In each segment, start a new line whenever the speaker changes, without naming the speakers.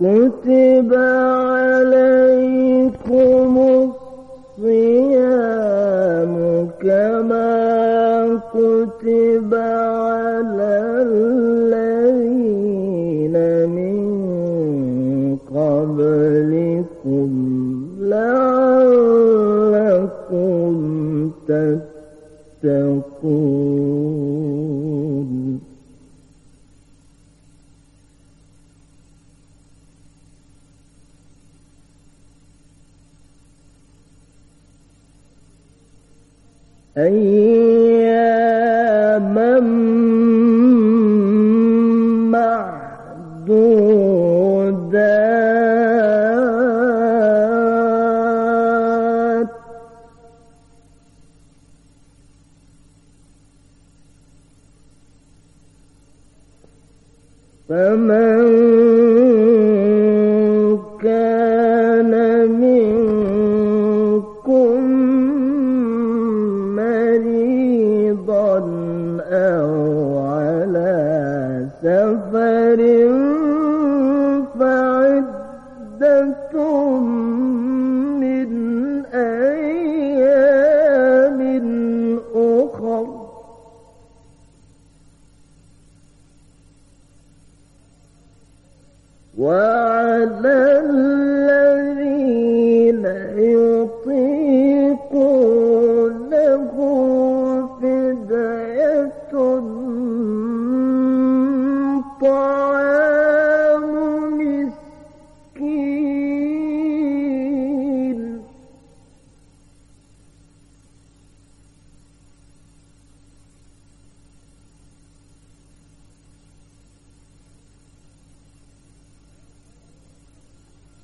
كتب عليكم الصيام كما أياما معدودات. فمن كان من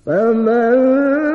فمن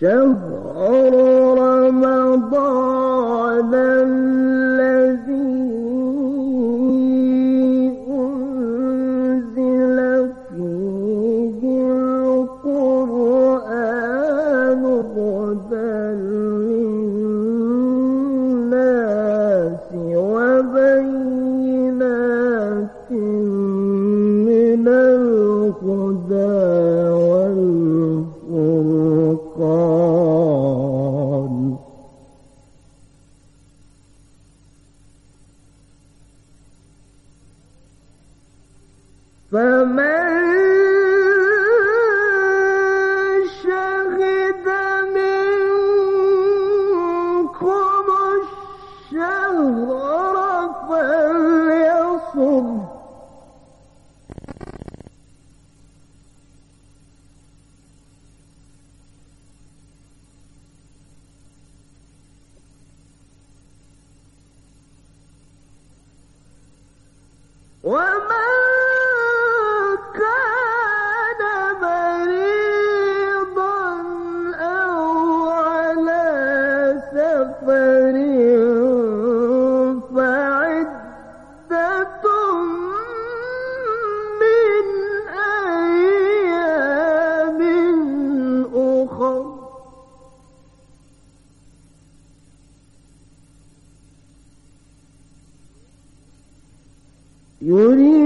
شهرا 我们 Yuri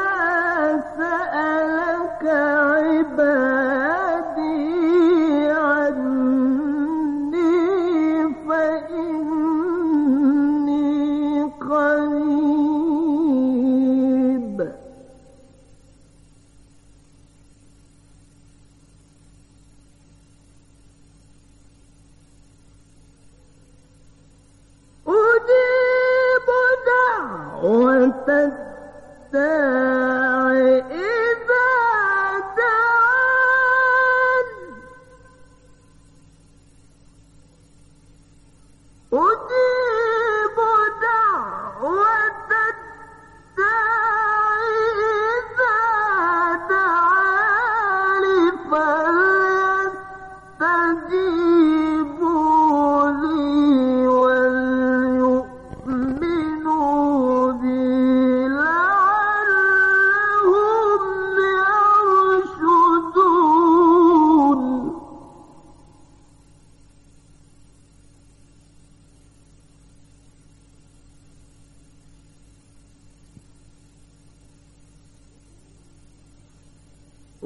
فالسارق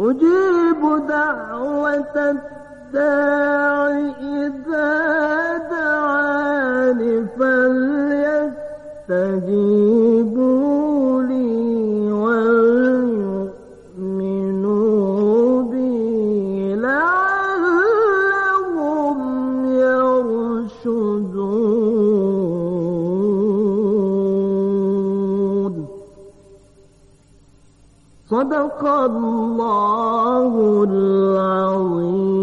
أجيب دعوة الداع إذا دعاني فليستجيب. صدق الله العظيم.